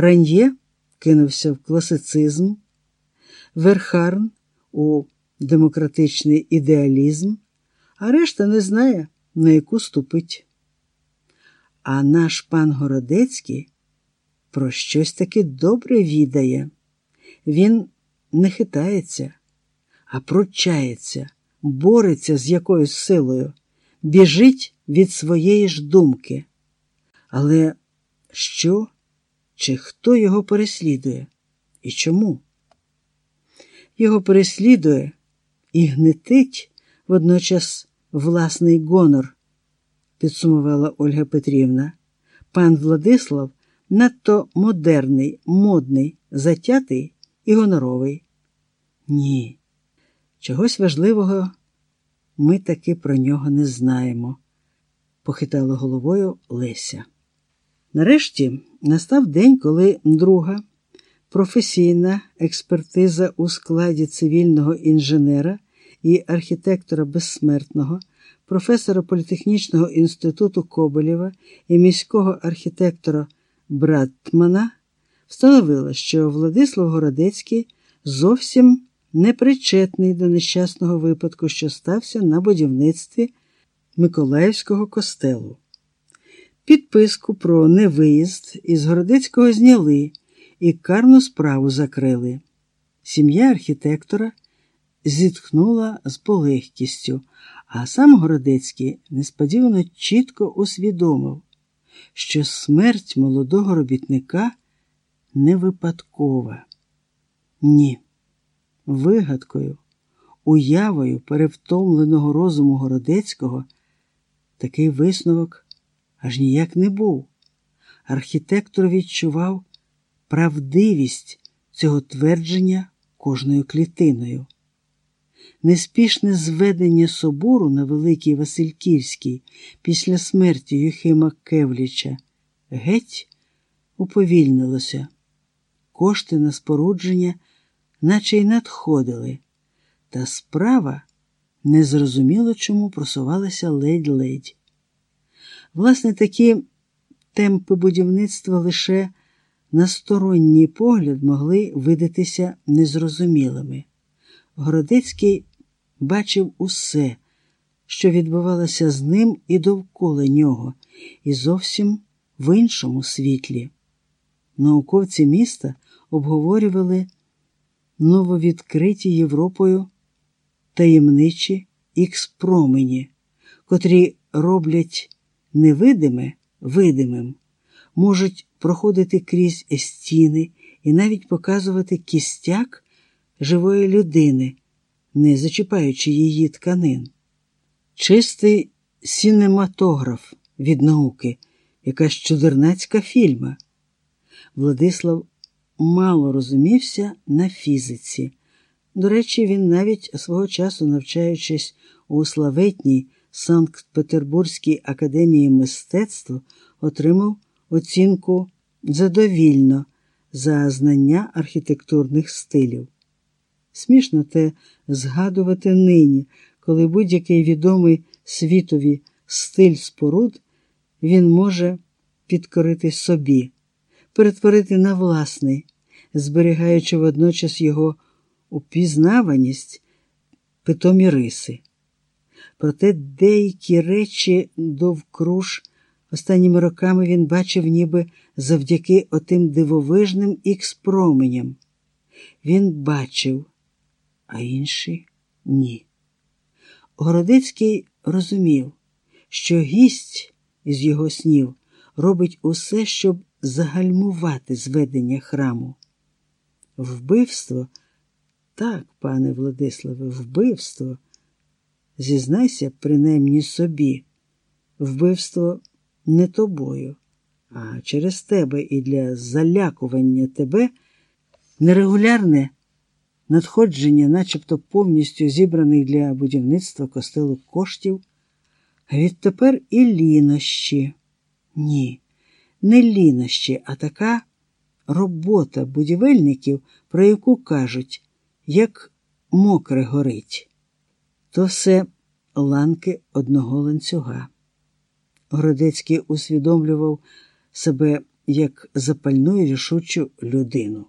Ран'є кинувся в класицизм, Верхарн у демократичний ідеалізм, а решта не знає, на яку ступить. А наш пан Городецький про щось таки добре відає. Він не хитається, а пручається, бореться з якоюсь силою, біжить від своєї ж думки. Але що чи хто його переслідує і чому? Його переслідує і гнетить водночас власний гонор, підсумувала Ольга Петрівна. Пан Владислав надто модерний, модний, затятий і гоноровий. Ні, чогось важливого ми таки про нього не знаємо, похитала головою Леся. Нарешті настав день, коли друга професійна експертиза у складі цивільного інженера і архітектора безсмертного, професора політехнічного інституту Коболєва і міського архітектора Братмана встановила, що Владислав Городецький зовсім не причетний до нещасного випадку, що стався на будівництві Миколаївського костелу. Підписку про невиїзд із Городецького зняли і карну справу закрили. Сім'я архітектора зітхнула з полегкістю, а сам Городецький несподівано чітко усвідомив, що смерть молодого робітника не випадкова. Ні, вигадкою, уявою перевтомленого розуму Городецького такий висновок аж ніяк не був. Архітектор відчував правдивість цього твердження кожною клітиною. Неспішне зведення собору на Великій Васильківській після смерті Юхима Кевліча геть уповільнилося. Кошти на спорудження, наче й надходили, та справа незрозуміло чому просувалася ледь-ледь. Власне, такі темпи будівництва лише на сторонній погляд могли видатися незрозумілими. Городецький бачив усе, що відбувалося з ним і довкола нього, і зовсім в іншому світлі. Науковці міста обговорювали нововідкриті Європою таємничі ікс-промені, котрі роблять невидиме видимим, можуть проходити крізь стіни і навіть показувати кістяк живої людини, не зачіпаючи її тканин. Чистий сінематограф від науки, якась чудернацька фільма. Владислав мало розумівся на фізиці. До речі, він навіть свого часу, навчаючись у славетній Санкт-Петербурзькій академії мистецтв, отримав оцінку задовільно за знання архітектурних стилів. Смішно те згадувати нині, коли будь-який відомий світові стиль споруд він може підкорити собі, перетворити на власний, зберігаючи водночас його упізнаваність, питомі риси. Проте деякі речі довкруж останніми роками він бачив ніби завдяки отим дивовижним ікс-променям. Він бачив, а інші ні. Городецький розумів, що гість із його снів робить усе, щоб загальмувати зведення храму. Вбивство, так, пане Владиславе, вбивство. Зізнайся, принаймні собі, вбивство не тобою, а через тебе і для залякування тебе нерегулярне надходження, начебто повністю зібраних для будівництва костелу коштів, а відтепер і лінощі. Ні, не лінощі, а така робота будівельників, про яку кажуть, як мокре горить. То все ланки одного ланцюга. Городецький усвідомлював себе як запальну і рішучу людину.